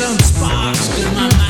some sparks in my mind.